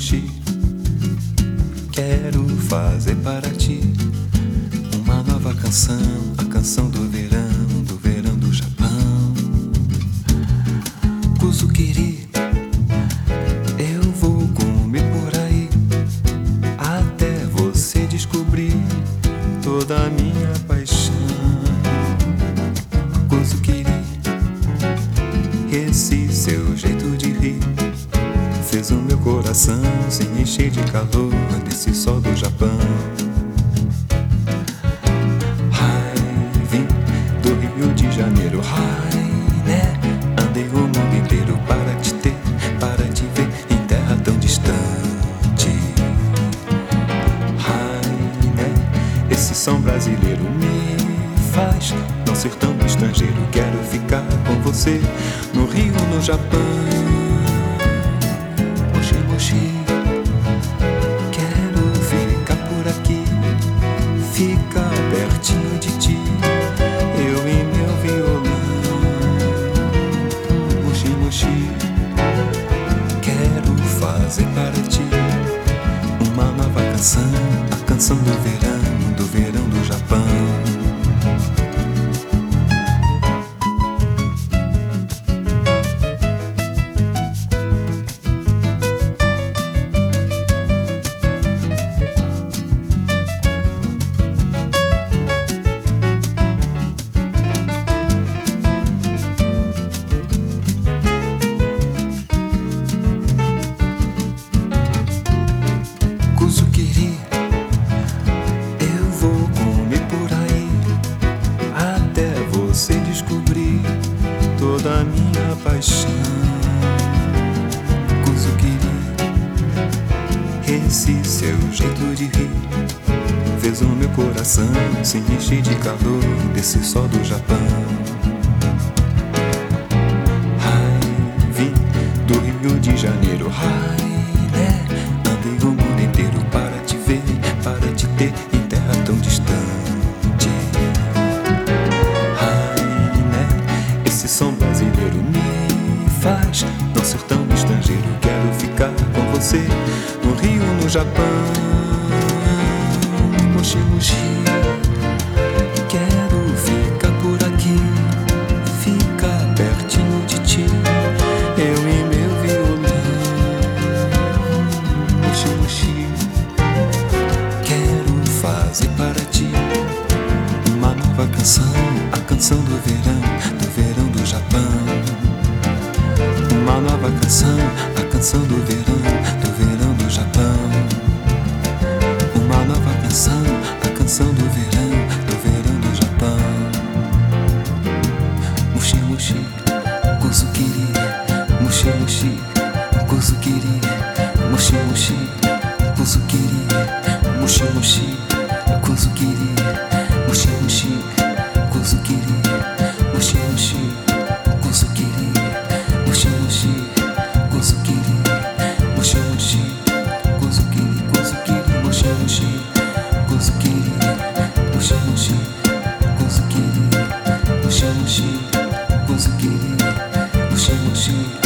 sushi. Quero fazer para ti uma nova canção, a canção do verão, do verão. Coração se encher de calor desse sol do Japão. Rio de Janeiro, ai, né? Andei o mundo inteiro para te ter, para te ver em terra tão distante. Ai, né? Esse som brasileiro me faz não ser tão estrangeiro. Quero ficar com você no Rio, no Japão. Moshi. Quero ficar por aqui, ficar pertinho de ti. Eu e meu violão, mochi mochi. Quero fazer para ti uma nova canção, a canção do verão, esse seu jeito de rir fez o meu coração se encher de calor desse sol do Japão. Ai, vim do Rio de Janeiro, ai, né? Andei o mundo inteiro para te ver, para te ter em terra tão distante. Ai, né? Esse som brasileiro me faz não ser tão estrangeiro. Você no Rio, no Japão. Moshi, moshi. Quero ficar por aqui, ficar pertinho de ti. Eu e meu violão. Moshi, moshi. Quero fazer para ti uma nova canção, a canção do verão, do verão do Japão. Uma nova canção, a canção do verão kuzukiri, mushi mushi, kuzukiri, mushi mushi, kuzukiri, mushi mushi, kuzukiri, mushi mushi, kuzukiri, mushi mushi, kuzukiri, mushi mushi, kuzukiri, kuzukiri, mushi mushi, kuzukiri, mushi mushi, kuzukiri, mushi mushi, kuzukiri, mushi mushi,